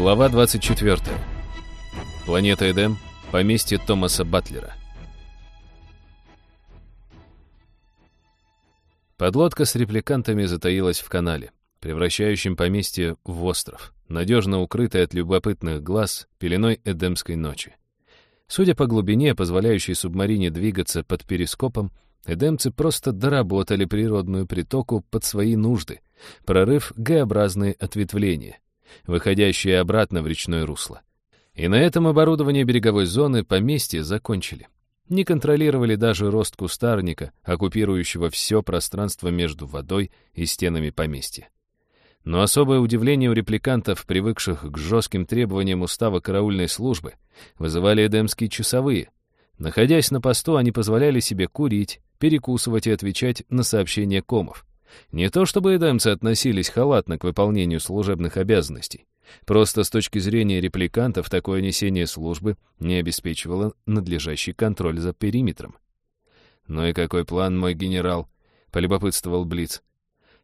Глава 24. Планета Эдем. Поместье Томаса Батлера. Подлодка с репликантами затаилась в канале, превращающем поместье в остров, надежно укрытый от любопытных глаз пеленой Эдемской ночи. Судя по глубине, позволяющей субмарине двигаться под перископом, эдемцы просто доработали природную притоку под свои нужды, прорыв Г-образные ответвления, выходящие обратно в речное русло. И на этом оборудование береговой зоны поместья закончили. Не контролировали даже рост кустарника, оккупирующего все пространство между водой и стенами поместья. Но особое удивление у репликантов, привыкших к жестким требованиям устава караульной службы, вызывали эдемские часовые. Находясь на посту, они позволяли себе курить, перекусывать и отвечать на сообщения комов. Не то чтобы эдемцы относились халатно к выполнению служебных обязанностей. Просто с точки зрения репликантов такое несение службы не обеспечивало надлежащий контроль за периметром. «Ну и какой план, мой генерал?» — полюбопытствовал Блиц.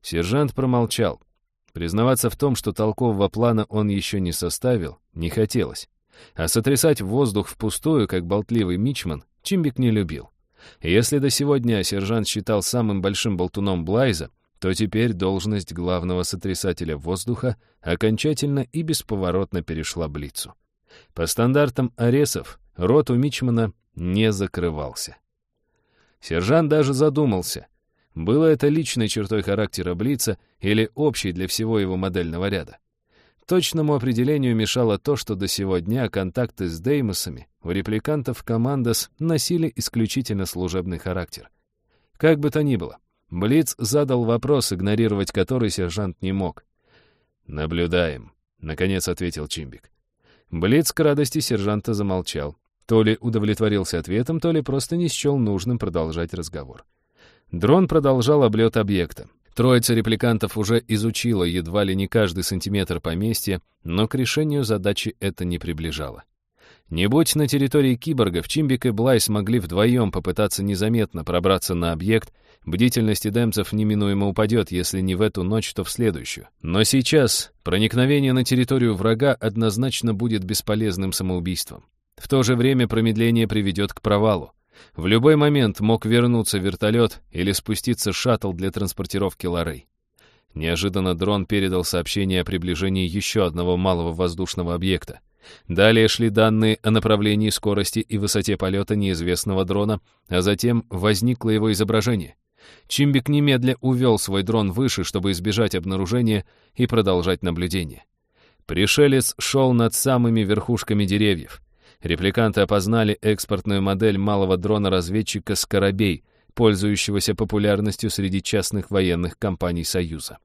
Сержант промолчал. Признаваться в том, что толкового плана он еще не составил, не хотелось. А сотрясать воздух впустую, как болтливый мичман, Чимбик не любил. Если до сегодня сержант считал самым большим болтуном Блайза, то теперь должность главного сотрясателя воздуха окончательно и бесповоротно перешла Блицу. По стандартам Аресов рот у Мичмана не закрывался. Сержант даже задумался, было это личной чертой характера Блица или общей для всего его модельного ряда. Точному определению мешало то, что до сего дня контакты с Деймосами у репликантов Командос носили исключительно служебный характер. Как бы то ни было, Блиц задал вопрос, игнорировать который сержант не мог. «Наблюдаем», — наконец ответил Чимбик. Блиц к радости сержанта замолчал. То ли удовлетворился ответом, то ли просто не счел нужным продолжать разговор. Дрон продолжал облет объекта. Троица репликантов уже изучила едва ли не каждый сантиметр поместья, но к решению задачи это не приближало. Не будь на территории киборгов, Чимбик и Блай смогли вдвоем попытаться незаметно пробраться на объект, бдительность эдемцев неминуемо упадет, если не в эту ночь, то в следующую. Но сейчас проникновение на территорию врага однозначно будет бесполезным самоубийством. В то же время промедление приведет к провалу. В любой момент мог вернуться вертолет или спуститься шаттл для транспортировки Лорей. Неожиданно дрон передал сообщение о приближении еще одного малого воздушного объекта. Далее шли данные о направлении скорости и высоте полета неизвестного дрона, а затем возникло его изображение. Чимбик немедля увел свой дрон выше, чтобы избежать обнаружения и продолжать наблюдение. Пришелец шел над самыми верхушками деревьев. Репликанты опознали экспортную модель малого дрона-разведчика «Скоробей», пользующегося популярностью среди частных военных компаний Союза.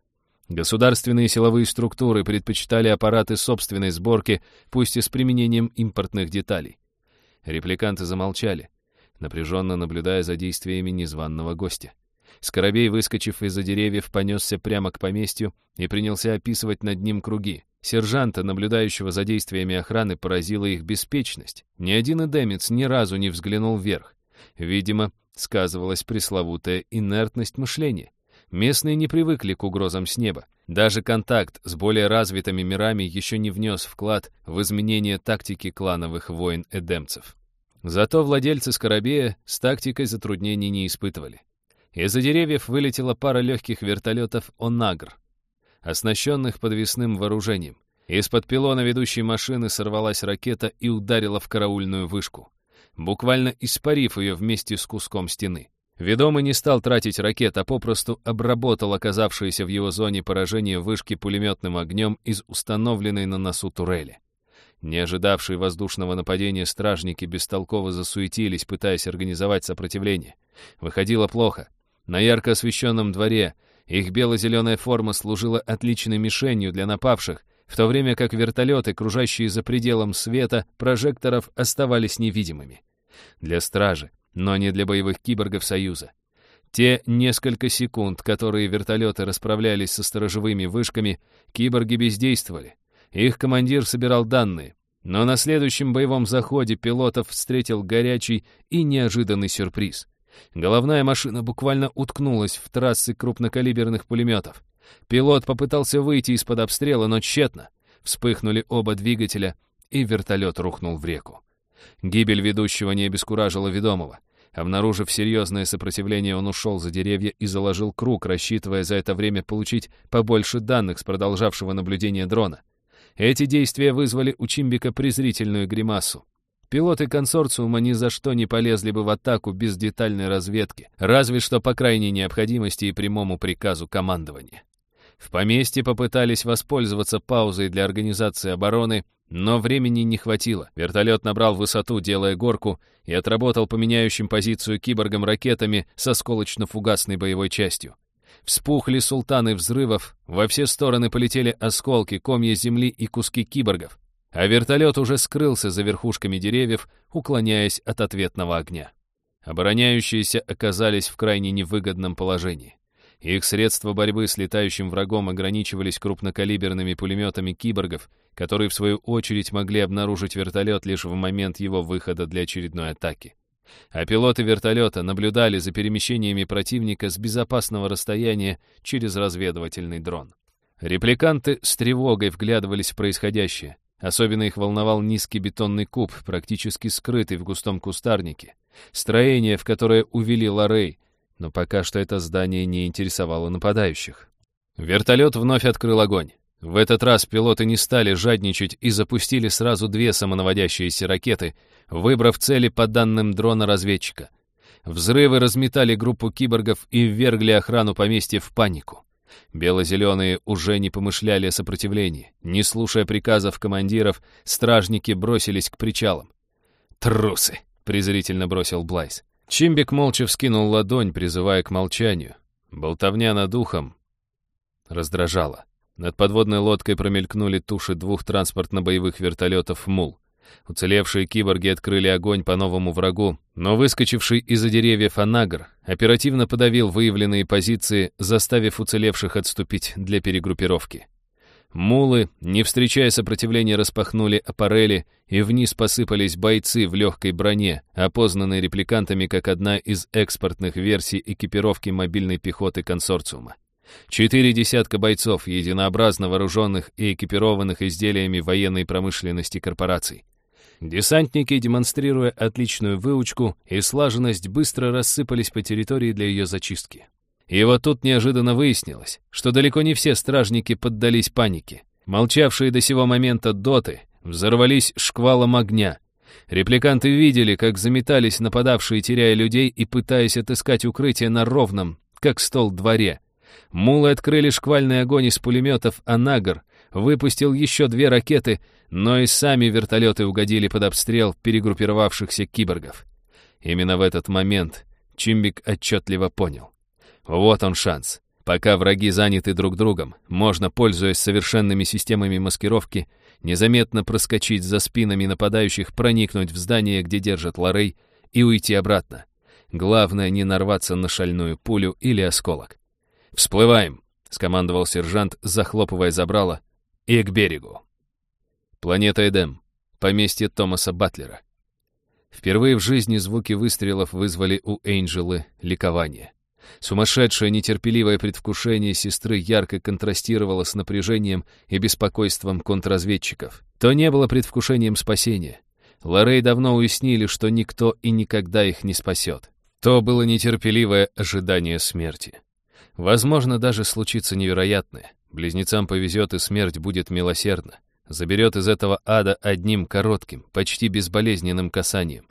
Государственные силовые структуры предпочитали аппараты собственной сборки, пусть и с применением импортных деталей. Репликанты замолчали, напряженно наблюдая за действиями незваного гостя. Скоробей, выскочив из-за деревьев, понесся прямо к поместью и принялся описывать над ним круги. Сержанта, наблюдающего за действиями охраны, поразила их беспечность. Ни один эдемец ни разу не взглянул вверх. Видимо, сказывалась пресловутая инертность мышления. Местные не привыкли к угрозам с неба. Даже контакт с более развитыми мирами еще не внес вклад в изменение тактики клановых войн эдемцев. Зато владельцы Скоробея с тактикой затруднений не испытывали. Из-за деревьев вылетела пара легких вертолетов «Онагр», оснащенных подвесным вооружением. Из-под пилона ведущей машины сорвалась ракета и ударила в караульную вышку, буквально испарив ее вместе с куском стены. Ведомый не стал тратить ракет, а попросту обработал оказавшиеся в его зоне поражения вышки пулеметным огнем из установленной на носу турели. Не ожидавшие воздушного нападения стражники бестолково засуетились, пытаясь организовать сопротивление. Выходило плохо. На ярко освещенном дворе их бело-зеленая форма служила отличной мишенью для напавших, в то время как вертолеты, кружащие за пределом света прожекторов, оставались невидимыми. Для стражи но не для боевых киборгов Союза. Те несколько секунд, которые вертолеты расправлялись со сторожевыми вышками, киборги бездействовали. Их командир собирал данные. Но на следующем боевом заходе пилотов встретил горячий и неожиданный сюрприз. Головная машина буквально уткнулась в трассы крупнокалиберных пулеметов. Пилот попытался выйти из-под обстрела, но тщетно. Вспыхнули оба двигателя, и вертолет рухнул в реку. Гибель ведущего не обескуражила ведомого. Обнаружив серьезное сопротивление, он ушел за деревья и заложил круг, рассчитывая за это время получить побольше данных с продолжавшего наблюдения дрона. Эти действия вызвали у Чимбика презрительную гримасу. Пилоты консорциума ни за что не полезли бы в атаку без детальной разведки, разве что по крайней необходимости и прямому приказу командования. В поместье попытались воспользоваться паузой для организации обороны, но времени не хватило. Вертолет набрал высоту, делая горку, и отработал по меняющим позицию киборгам ракетами с осколочно-фугасной боевой частью. Вспухли султаны взрывов, во все стороны полетели осколки, комья земли и куски киборгов. А вертолет уже скрылся за верхушками деревьев, уклоняясь от ответного огня. Обороняющиеся оказались в крайне невыгодном положении. Их средства борьбы с летающим врагом ограничивались крупнокалиберными пулеметами киборгов, которые, в свою очередь, могли обнаружить вертолет лишь в момент его выхода для очередной атаки. А пилоты вертолета наблюдали за перемещениями противника с безопасного расстояния через разведывательный дрон. Репликанты с тревогой вглядывались в происходящее. Особенно их волновал низкий бетонный куб, практически скрытый в густом кустарнике. Строение, в которое увели Лорей, но пока что это здание не интересовало нападающих. Вертолет вновь открыл огонь. В этот раз пилоты не стали жадничать и запустили сразу две самонаводящиеся ракеты, выбрав цели по данным дрона-разведчика. Взрывы разметали группу киборгов и ввергли охрану поместья в панику. Бело-зеленые уже не помышляли о сопротивлении. Не слушая приказов командиров, стражники бросились к причалам. «Трусы!» — презрительно бросил Блайс. Чимбик молча вскинул ладонь, призывая к молчанию. Болтовня над ухом раздражала. Над подводной лодкой промелькнули туши двух транспортно-боевых вертолетов «Мул». Уцелевшие киборги открыли огонь по новому врагу, но выскочивший из-за деревьев Анагр оперативно подавил выявленные позиции, заставив уцелевших отступить для перегруппировки. Мулы, не встречая сопротивления, распахнули аппарели, и вниз посыпались бойцы в легкой броне, опознанные репликантами как одна из экспортных версий экипировки мобильной пехоты консорциума. Четыре десятка бойцов, единообразно вооруженных и экипированных изделиями военной промышленности корпораций. Десантники, демонстрируя отличную выучку и слаженность, быстро рассыпались по территории для ее зачистки. И вот тут неожиданно выяснилось, что далеко не все стражники поддались панике. Молчавшие до сего момента доты взорвались шквалом огня. Репликанты видели, как заметались нападавшие, теряя людей и пытаясь отыскать укрытие на ровном, как стол, дворе. Мулы открыли шквальный огонь из пулеметов, а Нагар выпустил еще две ракеты, но и сами вертолеты угодили под обстрел перегруппировавшихся киборгов. Именно в этот момент Чимбик отчетливо понял. Вот он шанс. Пока враги заняты друг другом, можно, пользуясь совершенными системами маскировки, незаметно проскочить за спинами нападающих, проникнуть в здание, где держат Лорей, и уйти обратно. Главное не нарваться на шальную пулю или осколок. «Всплываем!» — скомандовал сержант, захлопывая забрало, и к берегу. Планета Эдем. Поместье Томаса Батлера. Впервые в жизни звуки выстрелов вызвали у Эйнджелы ликование. Сумасшедшее нетерпеливое предвкушение сестры ярко контрастировало с напряжением и беспокойством контрразведчиков. То не было предвкушением спасения. Лорей давно уяснили, что никто и никогда их не спасет. То было нетерпеливое ожидание смерти. Возможно, даже случится невероятное. Близнецам повезет, и смерть будет милосердна. Заберет из этого ада одним коротким, почти безболезненным касанием.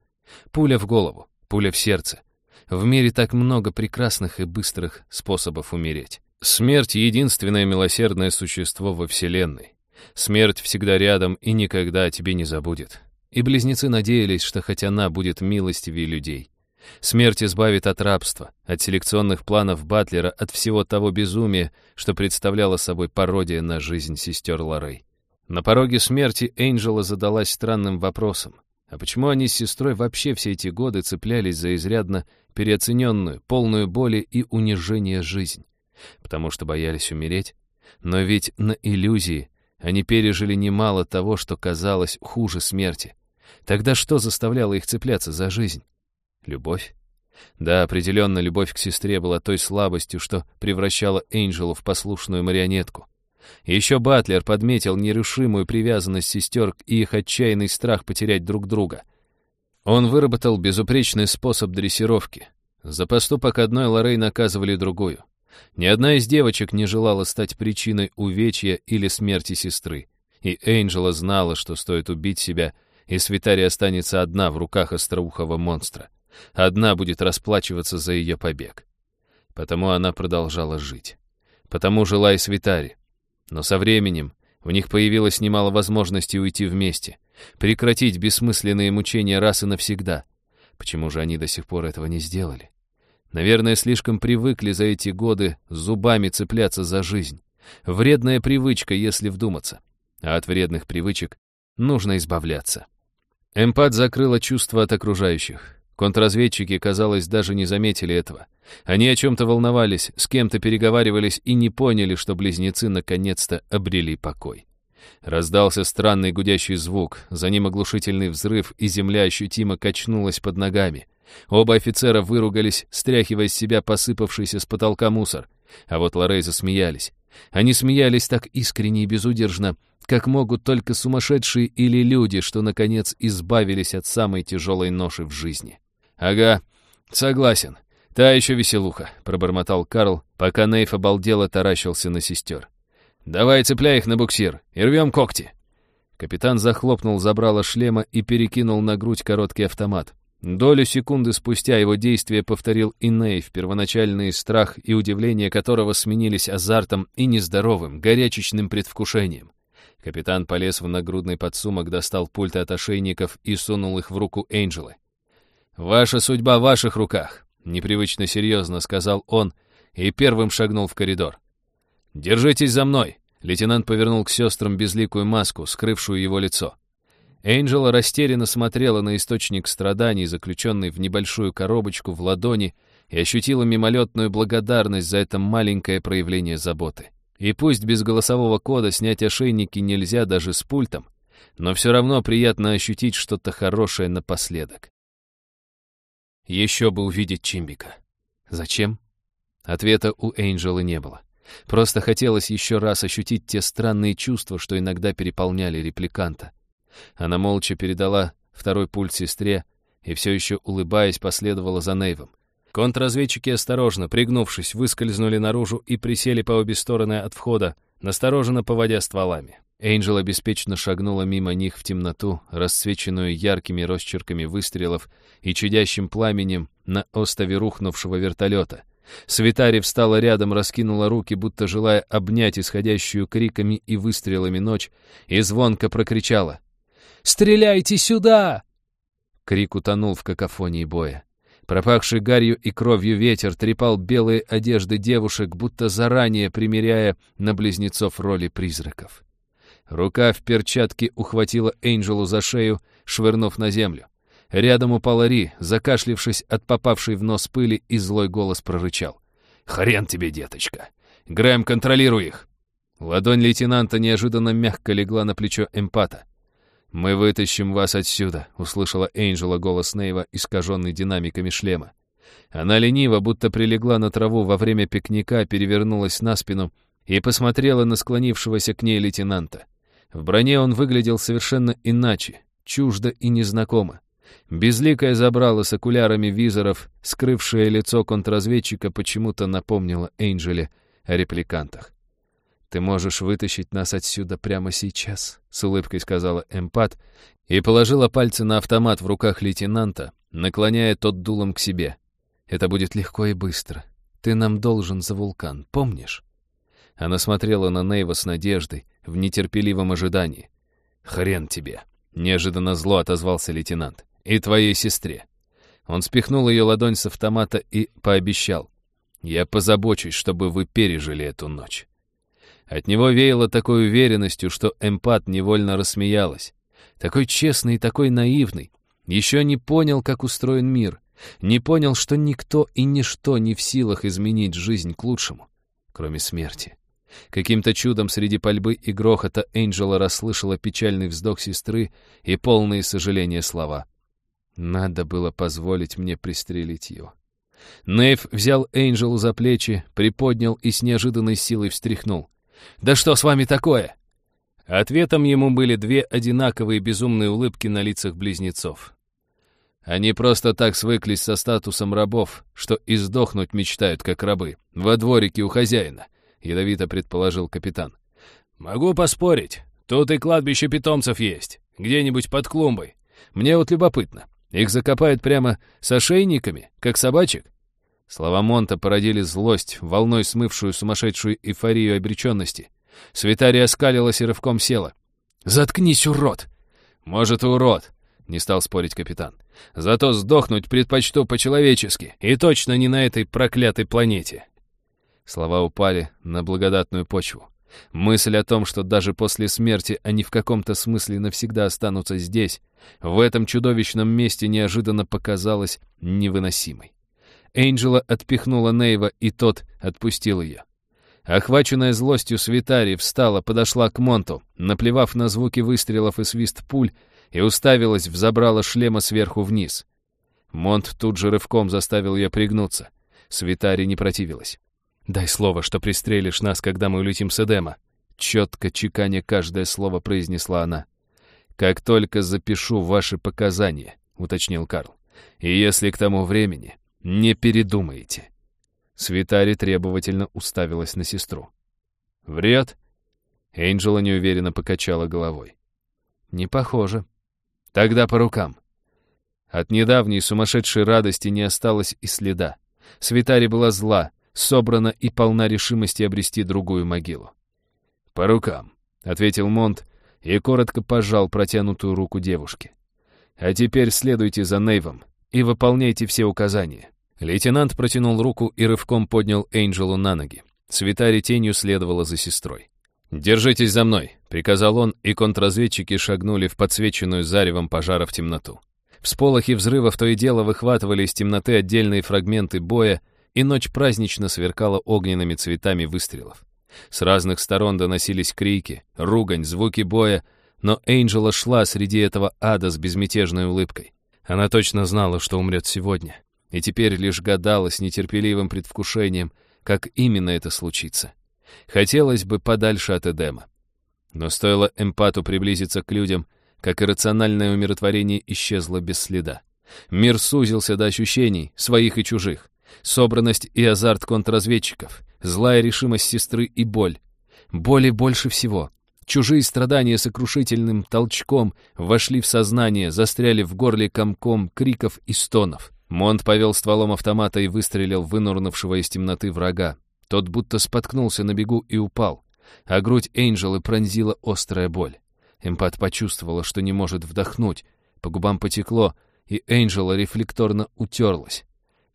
Пуля в голову, пуля в сердце — в мире так много прекрасных и быстрых способов умереть. Смерть — единственное милосердное существо во Вселенной. Смерть всегда рядом и никогда о тебе не забудет. И близнецы надеялись, что хоть она будет милостивее людей. Смерть избавит от рабства, от селекционных планов Батлера, от всего того безумия, что представляло собой пародия на жизнь сестер Лорей. На пороге смерти Энджела задалась странным вопросом. А почему они с сестрой вообще все эти годы цеплялись за изрядно переоцененную, полную боли и унижения жизнь? Потому что боялись умереть? Но ведь на иллюзии они пережили немало того, что казалось хуже смерти. Тогда что заставляло их цепляться за жизнь? Любовь? Да, определенно, любовь к сестре была той слабостью, что превращала Энджелу в послушную марионетку. Еще Батлер подметил нерушимую привязанность сестер и их отчаянный страх потерять друг друга. Он выработал безупречный способ дрессировки. За поступок одной Лорей наказывали другую. Ни одна из девочек не желала стать причиной увечья или смерти сестры. И Энджела знала, что стоит убить себя, и Свитари останется одна в руках остроухого монстра. Одна будет расплачиваться за ее побег. Потому она продолжала жить. Потому жила и Свитари. Но со временем в них появилось немало возможностей уйти вместе, прекратить бессмысленные мучения раз и навсегда. Почему же они до сих пор этого не сделали? Наверное, слишком привыкли за эти годы зубами цепляться за жизнь. Вредная привычка, если вдуматься. А от вредных привычек нужно избавляться. Эмпат закрыла чувства от окружающих. Контрразведчики, казалось, даже не заметили этого. Они о чем-то волновались, с кем-то переговаривались и не поняли, что близнецы наконец-то обрели покой. Раздался странный гудящий звук, за ним оглушительный взрыв, и земля ощутимо качнулась под ногами. Оба офицера выругались, стряхивая с себя посыпавшийся с потолка мусор. А вот Лорей засмеялись. Они смеялись так искренне и безудержно, как могут только сумасшедшие или люди, что, наконец, избавились от самой тяжелой ноши в жизни. «Ага, согласен. Та еще веселуха», — пробормотал Карл, пока Нейф обалдело таращился на сестер. «Давай цепляй их на буксир и рвем когти». Капитан захлопнул забрало шлема и перекинул на грудь короткий автомат. Долю секунды спустя его действие повторил и Нейв, первоначальный страх и удивление которого сменились азартом и нездоровым, горячечным предвкушением. Капитан полез в нагрудный подсумок, достал пульты от ошейников и сунул их в руку Энджелы. «Ваша судьба в ваших руках», — непривычно серьезно сказал он и первым шагнул в коридор. «Держитесь за мной!» — лейтенант повернул к сестрам безликую маску, скрывшую его лицо. Энджела растерянно смотрела на источник страданий, заключенный в небольшую коробочку в ладони, и ощутила мимолетную благодарность за это маленькое проявление заботы. И пусть без голосового кода снять ошейники нельзя даже с пультом, но все равно приятно ощутить что-то хорошее напоследок. Еще бы увидеть Чимбика. Зачем? Ответа у Энджелы не было. Просто хотелось еще раз ощутить те странные чувства, что иногда переполняли репликанта. Она молча передала второй пульт сестре и все еще, улыбаясь, последовала за Нейвом. Контрразведчики осторожно, пригнувшись, выскользнули наружу и присели по обе стороны от входа, настороженно поводя стволами. Эйнджел обеспечно шагнула мимо них в темноту, расцвеченную яркими росчерками выстрелов и чудящим пламенем на остове рухнувшего вертолета. Свитари встала рядом, раскинула руки, будто желая обнять исходящую криками и выстрелами ночь, и звонко прокричала Стреляйте сюда!» Крик утонул в какофонии боя. Пропахший гарью и кровью ветер трепал белые одежды девушек, будто заранее примеряя на близнецов роли призраков. Рука в перчатке ухватила Энджелу за шею, швырнув на землю. Рядом упала Ри, закашлившись от попавшей в нос пыли, и злой голос прорычал. «Хрен тебе, деточка! Грэм, контролируй их!» Ладонь лейтенанта неожиданно мягко легла на плечо эмпата. «Мы вытащим вас отсюда», — услышала Энджела голос Нейва, искаженный динамиками шлема. Она лениво, будто прилегла на траву во время пикника, перевернулась на спину и посмотрела на склонившегося к ней лейтенанта. В броне он выглядел совершенно иначе, чуждо и незнакомо. Безликое забрало с окулярами визоров, скрывшее лицо контрразведчика, почему-то напомнило Энджеле о репликантах. «Ты можешь вытащить нас отсюда прямо сейчас», — с улыбкой сказала эмпат и положила пальцы на автомат в руках лейтенанта, наклоняя тот дулом к себе. «Это будет легко и быстро. Ты нам должен за вулкан, помнишь?» Она смотрела на Нейва с надеждой, в нетерпеливом ожидании. «Хрен тебе!» — неожиданно зло отозвался лейтенант. «И твоей сестре». Он спихнул ее ладонь с автомата и пообещал. «Я позабочусь, чтобы вы пережили эту ночь». От него веяло такой уверенностью, что эмпат невольно рассмеялась. Такой честный и такой наивный. Еще не понял, как устроен мир. Не понял, что никто и ничто не в силах изменить жизнь к лучшему, кроме смерти. Каким-то чудом среди пальбы и грохота Энджела расслышала печальный вздох сестры и полные сожаления слова. Надо было позволить мне пристрелить ее. Нейв взял Энджелу за плечи, приподнял и с неожиданной силой встряхнул. Да что с вами такое?» Ответом ему были две одинаковые безумные улыбки на лицах близнецов. Они просто так свыклись со статусом рабов, что и сдохнуть мечтают, как рабы, во дворике у хозяина, — ядовито предположил капитан. «Могу поспорить. Тут и кладбище питомцев есть, где-нибудь под клумбой. Мне вот любопытно, их закопают прямо с ошейниками, как собачек?» Слова Монта породили злость, волной смывшую сумасшедшую эйфорию обреченности. Свитария оскалилась и рывком села. «Заткнись, урод!» «Может, урод», — не стал спорить капитан. «Зато сдохнуть предпочту по-человечески, и точно не на этой проклятой планете». Слова упали на благодатную почву. Мысль о том, что даже после смерти они в каком-то смысле навсегда останутся здесь, в этом чудовищном месте неожиданно показалась невыносимой. Энджела отпихнула Нейва, и тот отпустил ее. Охваченная злостью Свитари встала, подошла к Монту, наплевав на звуки выстрелов и свист пуль, и уставилась в забрало шлема сверху вниз. Монт тут же рывком заставил ее пригнуться. Свитари не противилась. «Дай слово, что пристрелишь нас, когда мы улетим с Эдема», четко чеканя каждое слово произнесла она. «Как только запишу ваши показания», — уточнил Карл. «И если к тому времени не передумаете». Свитари требовательно уставилась на сестру. «Врет?» Энджела неуверенно покачала головой. «Не похоже. Тогда по рукам». От недавней сумасшедшей радости не осталось и следа. Свитари была зла, собрана и полна решимости обрести другую могилу. «По рукам», — ответил Монт и коротко пожал протянутую руку девушки. «А теперь следуйте за Нейвом и выполняйте все указания». Лейтенант протянул руку и рывком поднял Энджелу на ноги. Свитари тенью следовала за сестрой. «Держитесь за мной», — приказал он, и контрразведчики шагнули в подсвеченную заревом пожара в темноту. Всполохи взрывов то и дело выхватывали из темноты отдельные фрагменты боя, и ночь празднично сверкала огненными цветами выстрелов. С разных сторон доносились крики, ругань, звуки боя, но Энджела шла среди этого ада с безмятежной улыбкой. Она точно знала, что умрет сегодня, и теперь лишь гадала с нетерпеливым предвкушением, как именно это случится. Хотелось бы подальше от Эдема. Но стоило эмпату приблизиться к людям, как иррациональное умиротворение исчезло без следа. Мир сузился до ощущений, своих и чужих. Собранность и азарт контрразведчиков, злая решимость сестры и боль. Боли больше всего. Чужие страдания сокрушительным толчком вошли в сознание, застряли в горле комком криков и стонов. Монт повел стволом автомата и выстрелил вынурнувшего из темноты врага. Тот будто споткнулся на бегу и упал, а грудь Энджелы пронзила острая боль. Эмпат почувствовала, что не может вдохнуть, по губам потекло, и Энджела рефлекторно утерлась.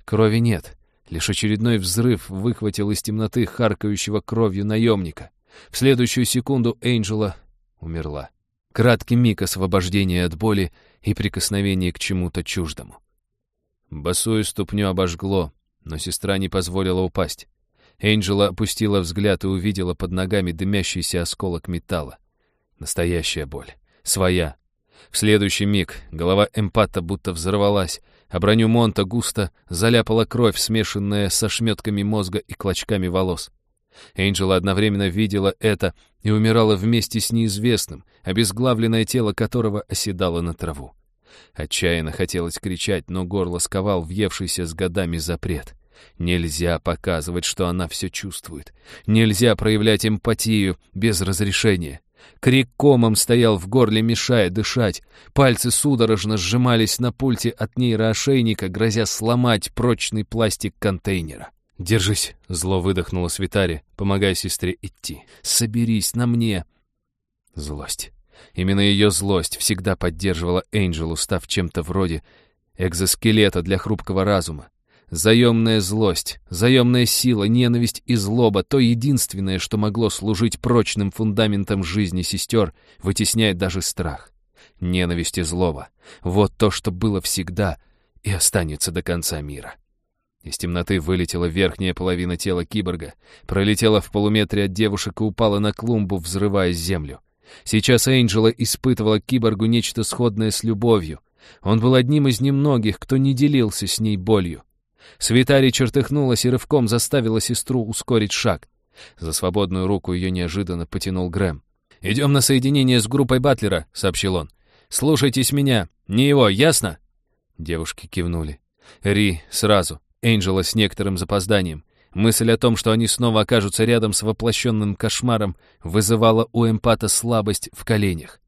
Крови нет, лишь очередной взрыв выхватил из темноты харкающего кровью наемника. В следующую секунду Энджела умерла. Краткий миг освобождения от боли и прикосновения к чему-то чуждому. Босую ступню обожгло, но сестра не позволила упасть. Энджела опустила взгляд и увидела под ногами дымящийся осколок металла. Настоящая боль. Своя. В следующий миг голова эмпата будто взорвалась, а броню Монта густо заляпала кровь, смешанная со шметками мозга и клочками волос. Энджела одновременно видела это и умирала вместе с неизвестным, обезглавленное тело которого оседало на траву. Отчаянно хотелось кричать, но горло сковал въевшийся с годами запрет. Нельзя показывать, что она все чувствует. Нельзя проявлять эмпатию без разрешения. Крик комом стоял в горле, мешая дышать. Пальцы судорожно сжимались на пульте от нейроошейника, грозя сломать прочный пластик контейнера. «Держись», — зло выдохнула Свитари, помогая сестре идти. «Соберись на мне». Злость. Именно ее злость всегда поддерживала Энджелу, став чем-то вроде экзоскелета для хрупкого разума. Заемная злость, заемная сила, ненависть и злоба — то единственное, что могло служить прочным фундаментом жизни сестер, вытесняет даже страх. Ненависть и злоба — вот то, что было всегда и останется до конца мира. Из темноты вылетела верхняя половина тела киборга, пролетела в полуметре от девушек и упала на клумбу, взрывая землю. Сейчас Энджела испытывала киборгу нечто сходное с любовью. Он был одним из немногих, кто не делился с ней болью. Свитари чертыхнулась и рывком заставила сестру ускорить шаг. За свободную руку ее неожиданно потянул Грэм. «Идем на соединение с группой Батлера», — сообщил он. «Слушайтесь меня, не его, ясно?» Девушки кивнули. Ри сразу, Энджела с некоторым запозданием. Мысль о том, что они снова окажутся рядом с воплощенным кошмаром, вызывала у эмпата слабость в коленях.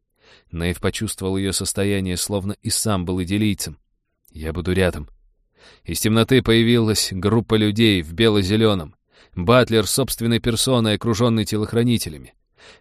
Нейв почувствовал ее состояние, словно и сам был идиллийцем. «Я буду рядом». Из темноты появилась группа людей в бело-зеленом. Батлер собственной персоной, окруженный телохранителями.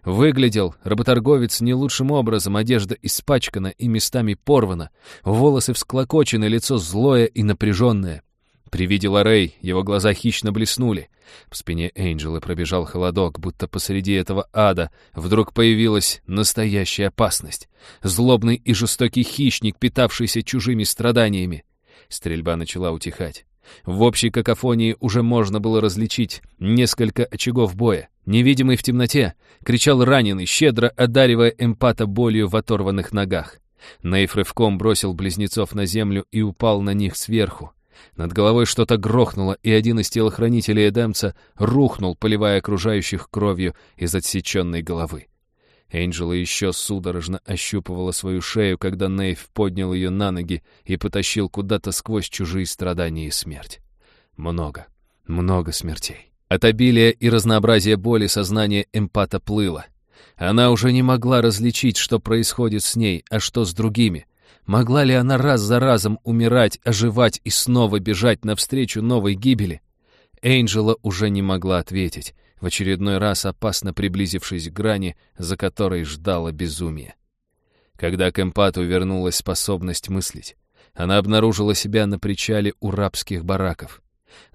Выглядел работорговец не лучшим образом, одежда испачкана и местами порвана, волосы всклокочены, лицо злое и напряженное. При виде Лорей его глаза хищно блеснули. По спине Энджела пробежал холодок, будто посреди этого ада вдруг появилась настоящая опасность. Злобный и жестокий хищник, питавшийся чужими страданиями. Стрельба начала утихать. В общей какофонии уже можно было различить несколько очагов боя. Невидимый в темноте, кричал раненый, щедро одаривая эмпата болью в оторванных ногах. Нейф рывком бросил близнецов на землю и упал на них сверху. Над головой что-то грохнуло, и один из телохранителей Эдемца рухнул, поливая окружающих кровью из отсеченной головы. Энджела еще судорожно ощупывала свою шею, когда Нейв поднял ее на ноги и потащил куда-то сквозь чужие страдания и смерть. Много, много смертей. От обилия и разнообразия боли сознание эмпата плыло. Она уже не могла различить, что происходит с ней, а что с другими. Могла ли она раз за разом умирать, оживать и снова бежать навстречу новой гибели? Энджела уже не могла ответить в очередной раз опасно приблизившись к грани, за которой ждала безумие. Когда к эмпату вернулась способность мыслить, она обнаружила себя на причале у рабских бараков.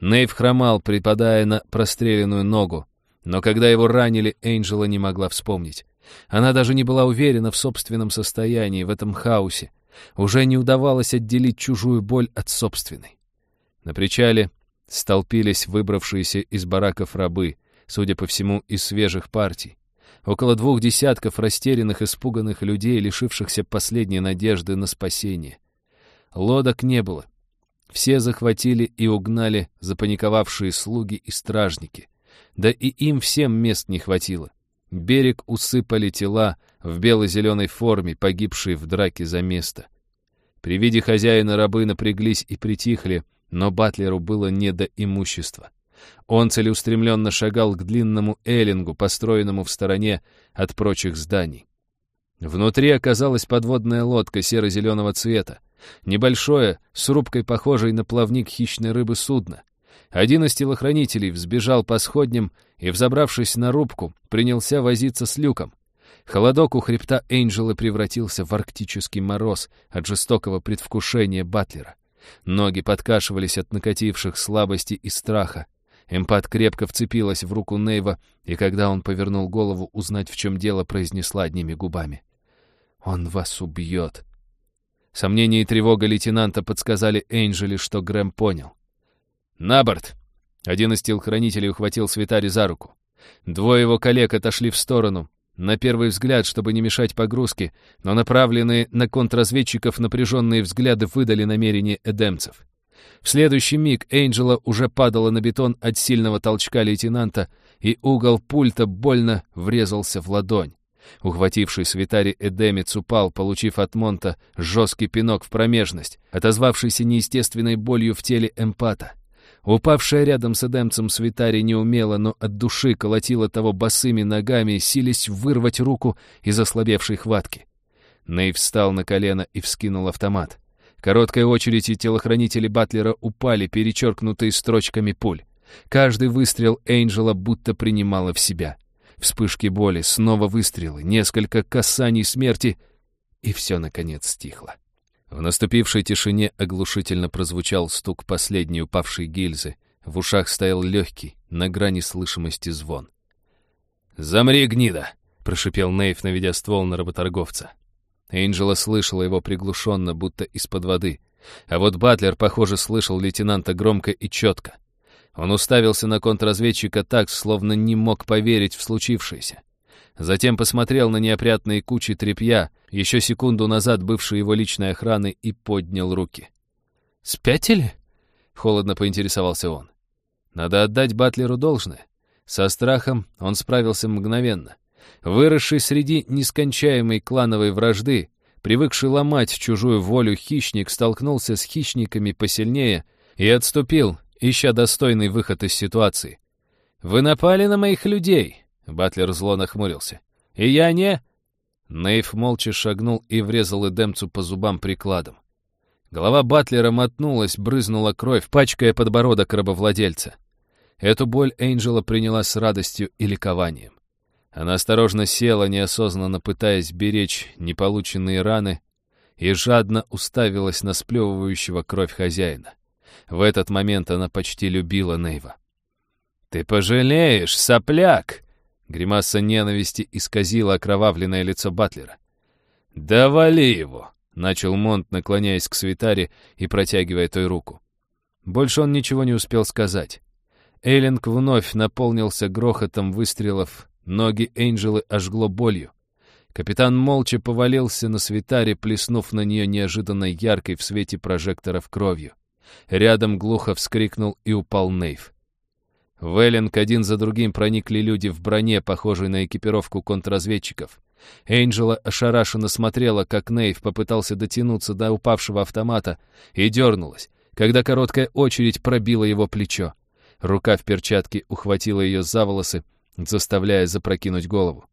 Нейв хромал, припадая на простреленную ногу, но когда его ранили, Энджела не могла вспомнить. Она даже не была уверена в собственном состоянии в этом хаосе. Уже не удавалось отделить чужую боль от собственной. На причале столпились выбравшиеся из бараков рабы, судя по всему, из свежих партий. Около двух десятков растерянных, испуганных людей, лишившихся последней надежды на спасение. Лодок не было. Все захватили и угнали запаниковавшие слуги и стражники. Да и им всем мест не хватило. Берег усыпали тела в бело-зеленой форме, погибшие в драке за место. При виде хозяина рабы напряглись и притихли, но Батлеру было не до имущества. Он целеустремленно шагал к длинному эллингу, построенному в стороне от прочих зданий. Внутри оказалась подводная лодка серо-зеленого цвета. Небольшое, с рубкой похожей на плавник хищной рыбы судно. Один из телохранителей взбежал по сходням и, взобравшись на рубку, принялся возиться с люком. Холодок у хребта Энджела превратился в арктический мороз от жестокого предвкушения Батлера. Ноги подкашивались от накативших слабости и страха. Эмпат крепко вцепилась в руку Нейва, и когда он повернул голову узнать, в чем дело, произнесла одними губами. «Он вас убьет». Сомнения и тревога лейтенанта подсказали Энджели, что Грэм понял. «На борт!» Один из телохранителей ухватил Свитари за руку. Двое его коллег отошли в сторону, на первый взгляд, чтобы не мешать погрузке, но направленные на контрразведчиков напряженные взгляды выдали намерения эдемцев. В следующий миг Энджела уже падала на бетон от сильного толчка лейтенанта, и угол пульта больно врезался в ладонь. Ухвативший свитари Эдемец упал, получив от Монта жесткий пинок в промежность, отозвавшийся неестественной болью в теле эмпата. Упавшая рядом с Эдемцем свитари не умела, но от души колотила того босыми ногами, сились вырвать руку из ослабевшей хватки. Нейв встал на колено и вскинул автомат. Короткая очередь и телохранители Батлера упали, перечеркнутые строчками пуль. Каждый выстрел Эйнджела будто принимала в себя. Вспышки боли, снова выстрелы, несколько касаний смерти, и все, наконец, стихло. В наступившей тишине оглушительно прозвучал стук последней упавшей гильзы. В ушах стоял легкий, на грани слышимости звон. «Замри, гнида!» — прошипел Нейв, наведя ствол на работорговца. Энджела слышала его приглушенно, будто из-под воды. А вот Батлер, похоже, слышал лейтенанта громко и четко. Он уставился на контрразведчика так, словно не мог поверить в случившееся. Затем посмотрел на неопрятные кучи тряпья, еще секунду назад бывшей его личной охраны, и поднял руки. «Спятили?» — холодно поинтересовался он. Надо отдать Батлеру должное. Со страхом он справился мгновенно. Выросший среди нескончаемой клановой вражды, привыкший ломать чужую волю хищник столкнулся с хищниками посильнее и отступил, ища достойный выход из ситуации. «Вы напали на моих людей!» — Батлер зло нахмурился. «И я не...» Нейв молча шагнул и врезал Эдемцу по зубам прикладом. Голова Батлера мотнулась, брызнула кровь, пачкая подбородок рабовладельца. Эту боль Энджела приняла с радостью и ликованием. Она осторожно села, неосознанно пытаясь беречь неполученные раны, и жадно уставилась на сплевывающего кровь хозяина. В этот момент она почти любила Нейва. «Ты пожалеешь, сопляк!» Гримаса ненависти исказила окровавленное лицо Батлера. «Да вали его!» — начал Монт, наклоняясь к свитаре и протягивая той руку. Больше он ничего не успел сказать. Эйлинг вновь наполнился грохотом выстрелов, ноги Энджелы ожгло болью. Капитан молча повалился на свитаре, плеснув на нее неожиданно яркой в свете прожекторов кровью. Рядом глухо вскрикнул и упал Нейв. В Эллинг один за другим проникли люди в броне, похожей на экипировку контрразведчиков. Энджела ошарашенно смотрела, как Нейв попытался дотянуться до упавшего автомата, и дернулась, когда короткая очередь пробила его плечо. Рука в перчатке ухватила ее за волосы, заставляя запрокинуть голову.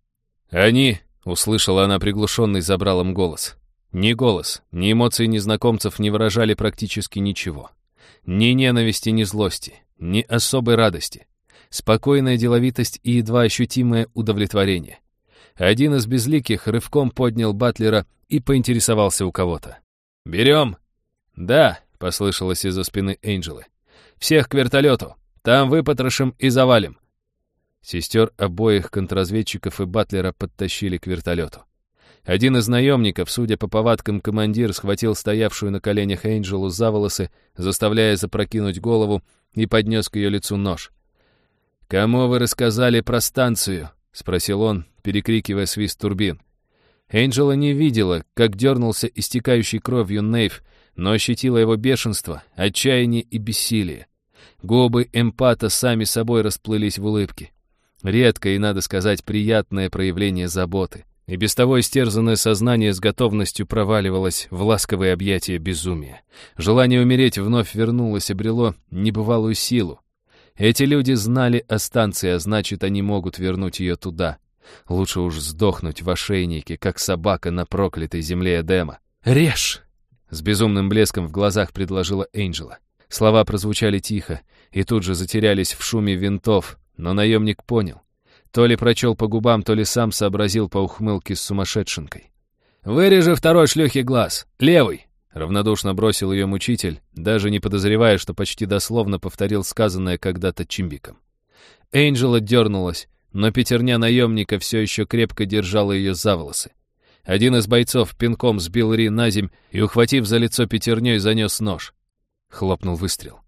«Они!» — услышала она приглушенный забралом голос. Ни голос, ни эмоции незнакомцев не выражали практически ничего. Ни ненависти, ни злости ни особой радости. Спокойная деловитость и едва ощутимое удовлетворение. Один из безликих рывком поднял Батлера и поинтересовался у кого-то. «Берем?» «Да», — послышалось из-за спины Энджелы. «Всех к вертолету. Там выпотрошим и завалим». Сестер обоих контрразведчиков и Батлера подтащили к вертолету. Один из наемников, судя по повадкам командир, схватил стоявшую на коленях Энджелу за волосы, заставляя запрокинуть голову, и поднес к ее лицу нож. «Кому вы рассказали про станцию?» — спросил он, перекрикивая свист турбин. Энджела не видела, как дернулся истекающий кровью Нейв, но ощутила его бешенство, отчаяние и бессилие. Губы эмпата сами собой расплылись в улыбке. Редкое и, надо сказать, приятное проявление заботы. И без того истерзанное сознание с готовностью проваливалось в ласковые объятия безумия. Желание умереть вновь вернулось, обрело небывалую силу. Эти люди знали о станции, а значит, они могут вернуть ее туда. Лучше уж сдохнуть в ошейнике, как собака на проклятой земле Эдема. «Режь!» — с безумным блеском в глазах предложила Энджела. Слова прозвучали тихо и тут же затерялись в шуме винтов, но наемник понял. То ли прочел по губам, то ли сам сообразил по ухмылке с сумасшедшенкой. «Вырежи второй шлюхи глаз! Левый!» Равнодушно бросил ее мучитель, даже не подозревая, что почти дословно повторил сказанное когда-то Чимбиком. Энджела дернулась, но пятерня наемника все еще крепко держала ее за волосы. Один из бойцов пинком сбил Ри на земь и, ухватив за лицо пятерней, занес нож. Хлопнул выстрел.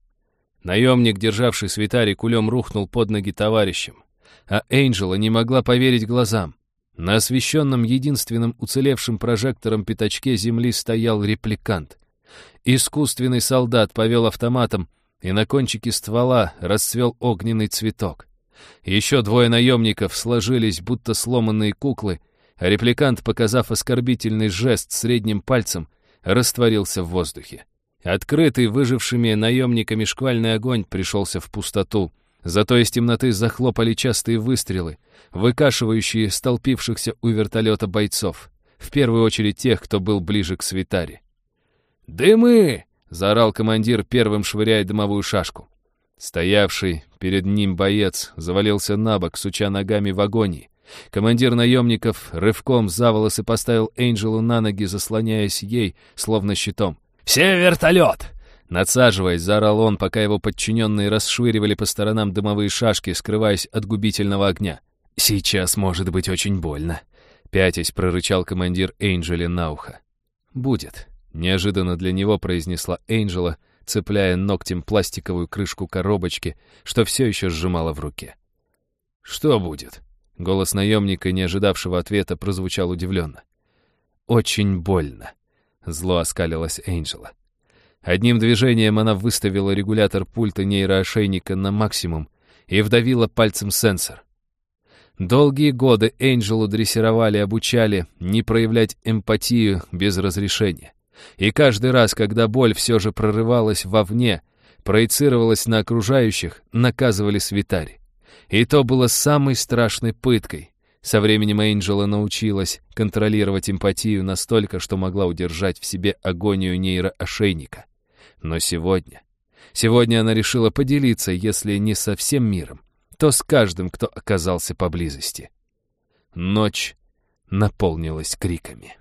Наемник, державший свитари, кулем рухнул под ноги товарищам а Энджела не могла поверить глазам. На освещенном единственным уцелевшим прожектором пятачке земли стоял репликант. Искусственный солдат повел автоматом, и на кончике ствола расцвел огненный цветок. Еще двое наемников сложились, будто сломанные куклы, а репликант, показав оскорбительный жест средним пальцем, растворился в воздухе. Открытый выжившими наемниками шквальный огонь пришелся в пустоту, Зато из темноты захлопали частые выстрелы, выкашивающие столпившихся у вертолета бойцов, в первую очередь тех, кто был ближе к свитаре. «Дымы!» — заорал командир, первым швыряя дымовую шашку. Стоявший перед ним боец завалился на бок, суча ногами в агонии. Командир наемников рывком за волосы поставил Энджелу на ноги, заслоняясь ей, словно щитом. «Все вертолет! Надсаживаясь, заорал он, пока его подчиненные расшвыривали по сторонам дымовые шашки, скрываясь от губительного огня. «Сейчас может быть очень больно», — пятясь прорычал командир Эйнджели на ухо. «Будет», — неожиданно для него произнесла Эйнджела, цепляя ногтем пластиковую крышку коробочки, что все еще сжимала в руке. «Что будет?» — голос наемника, не ожидавшего ответа, прозвучал удивленно. «Очень больно», — зло оскалилась Эйнджела. Одним движением она выставила регулятор пульта нейроошейника на максимум, и вдавила пальцем сенсор. Долгие годы Энджелу дрессировали и обучали не проявлять эмпатию без разрешения. И каждый раз, когда боль все же прорывалась вовне, проецировалась на окружающих, наказывали свитари. И то было самой страшной пыткой. Со временем Энджела научилась контролировать эмпатию настолько, что могла удержать в себе агонию нейроошейника. Но сегодня... Сегодня она решила поделиться, если не со всем миром, то с каждым, кто оказался поблизости. Ночь наполнилась криками.